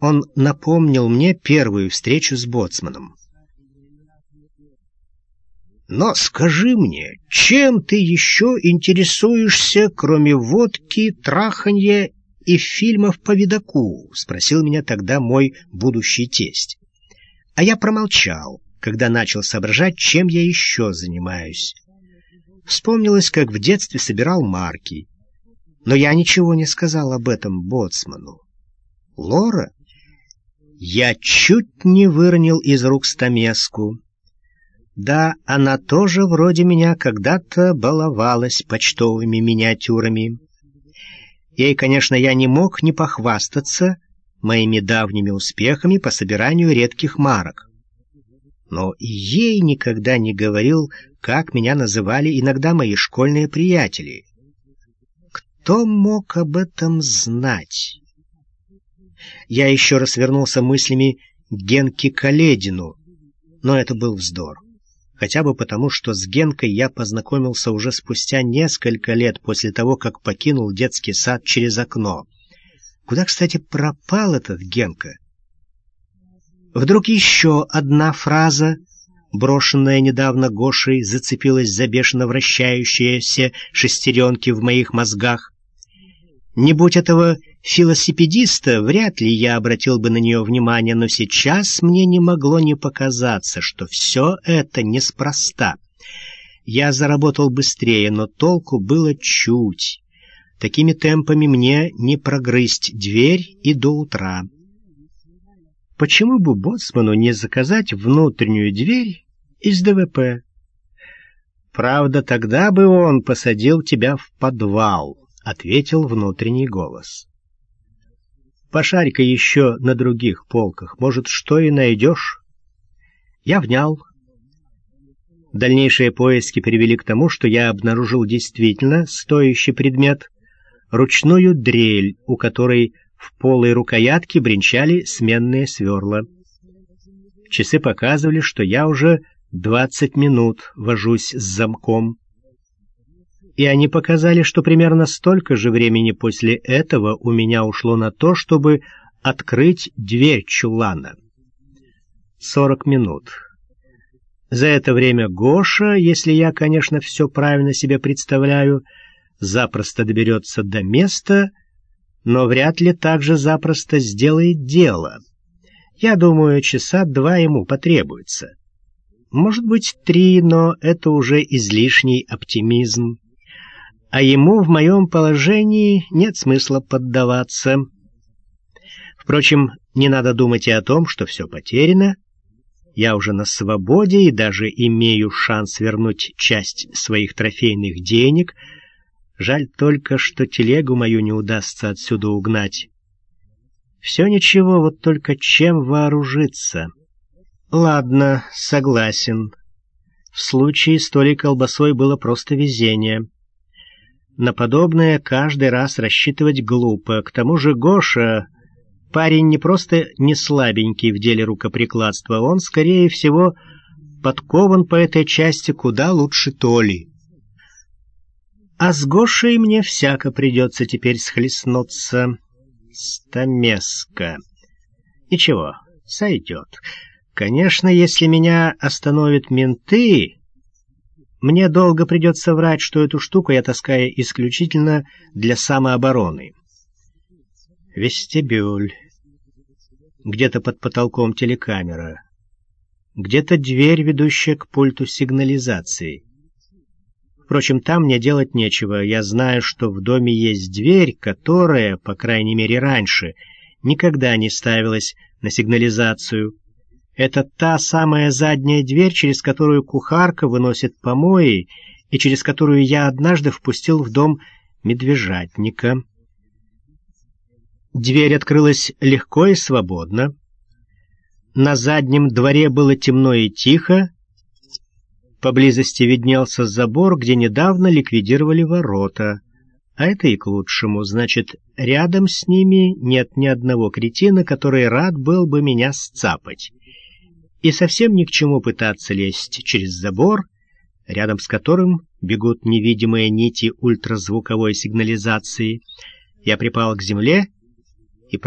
Он напомнил мне первую встречу с боцманом. «Но скажи мне, чем ты еще интересуешься, кроме водки, траханья и фильмов по видаку?» — спросил меня тогда мой будущий тесть. А я промолчал, когда начал соображать, чем я еще занимаюсь. Вспомнилось, как в детстве собирал марки. Но я ничего не сказал об этом боцману. Лора? Я чуть не выронил из рук стамеску. Да, она тоже вроде меня когда-то баловалась почтовыми миниатюрами. Ей, конечно, я не мог не похвастаться моими давними успехами по собиранию редких марок. Но ей никогда не говорил, как меня называли иногда мои школьные приятели. Кто мог об этом знать? Я еще раз вернулся мыслями к Генке Каледину, но это был вздор. Хотя бы потому, что с Генкой я познакомился уже спустя несколько лет после того, как покинул детский сад через окно. Куда, кстати, пропал этот Генка? Вдруг еще одна фраза, брошенная недавно Гошей, зацепилась за бешено вращающиеся шестеренки в моих мозгах. Не будь этого велосипедиста, вряд ли я обратил бы на нее внимание, но сейчас мне не могло не показаться, что все это неспроста. Я заработал быстрее, но толку было чуть. Такими темпами мне не прогрызть дверь и до утра. Почему бы боцману не заказать внутреннюю дверь из ДВП? Правда, тогда бы он посадил тебя в подвал, — ответил внутренний голос. Пошарь-ка еще на других полках, может, что и найдешь. Я внял. Дальнейшие поиски привели к тому, что я обнаружил действительно стоящий предмет — ручную дрель, у которой в полой рукоятке бренчали сменные сверла. Часы показывали, что я уже двадцать минут вожусь с замком и они показали, что примерно столько же времени после этого у меня ушло на то, чтобы открыть дверь чулана. Сорок минут. За это время Гоша, если я, конечно, все правильно себе представляю, запросто доберется до места, но вряд ли так же запросто сделает дело. Я думаю, часа два ему потребуется. Может быть, три, но это уже излишний оптимизм а ему в моем положении нет смысла поддаваться. Впрочем, не надо думать и о том, что все потеряно. Я уже на свободе и даже имею шанс вернуть часть своих трофейных денег. Жаль только, что телегу мою не удастся отсюда угнать. Все ничего, вот только чем вооружиться? Ладно, согласен. В случае с Толей колбасой было просто везение. На подобное каждый раз рассчитывать глупо. К тому же Гоша парень не просто не слабенький в деле рукоприкладства, он, скорее всего, подкован по этой части куда лучше Толи. А с Гошей мне всяко придется теперь схлестнуться. Стамеска. Ничего, сойдет. Конечно, если меня остановят менты, мне долго придется врать, что эту штуку я таскаю исключительно для самообороны. Вестибюль. Где-то под потолком телекамера. Где-то дверь, ведущая к пульту сигнализации. Впрочем, там мне делать нечего. Я знаю, что в доме есть дверь, которая, по крайней мере раньше, никогда не ставилась на сигнализацию. Это та самая задняя дверь, через которую кухарка выносит помои, и через которую я однажды впустил в дом медвежатника. Дверь открылась легко и свободно. На заднем дворе было темно и тихо. Поблизости виднелся забор, где недавно ликвидировали ворота. А это и к лучшему, значит, рядом с ними нет ни одного кретина, который рад был бы меня сцапать и совсем ни к чему пытаться лезть через забор, рядом с которым бегут невидимые нити ультразвуковой сигнализации. Я припал к земле